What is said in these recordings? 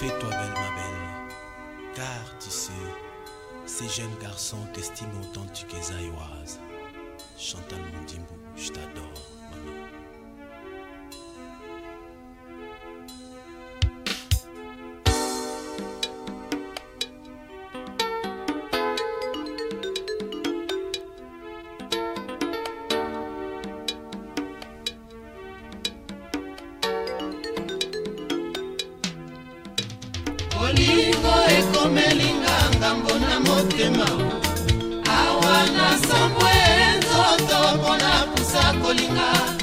Fais-toi belle, ma belle, car tu sais, ces jeunes garçons t'estiment autant que Zaïoise. Chantal Mondimbo, je t'adore. motema awa na sambo enzoto mpona pusa kolinga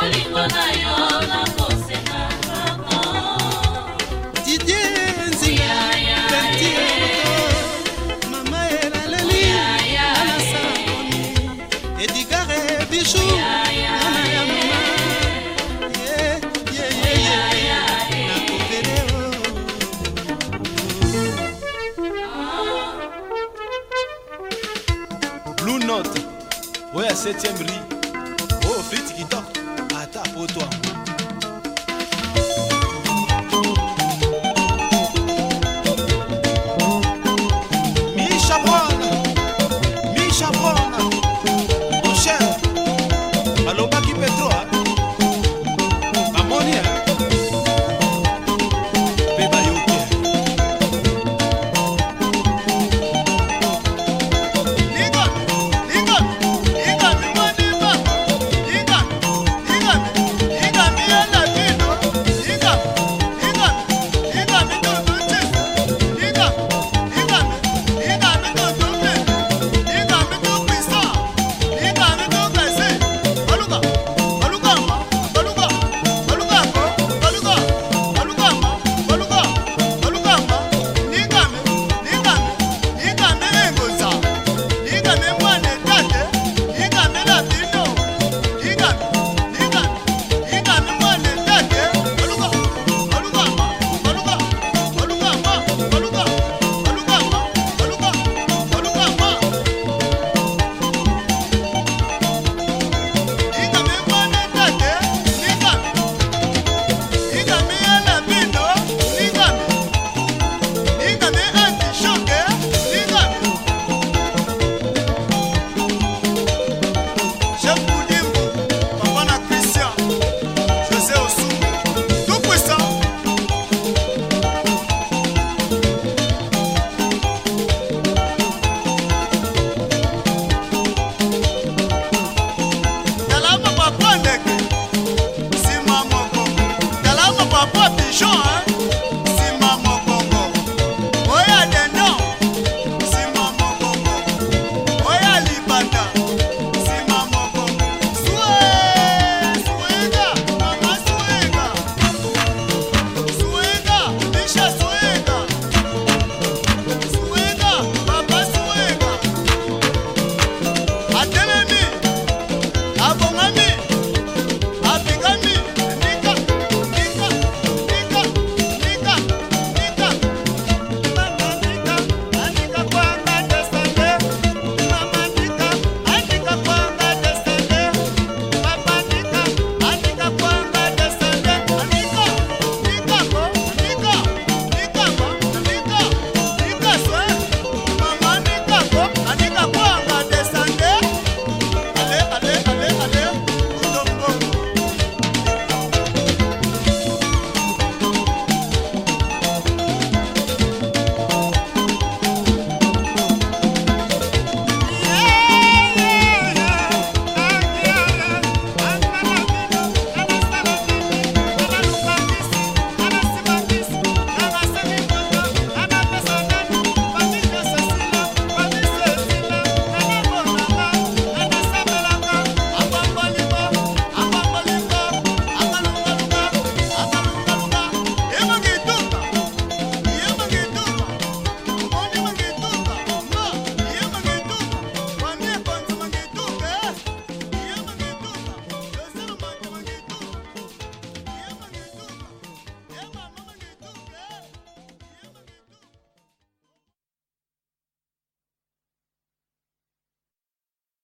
bolingo na yo nakosenga kaka didie nziaati mama elaleli alasakoni edigare bijou mama ya mama Blue Note, oya 7ème riz, oh, flûte qui dort. outro amor.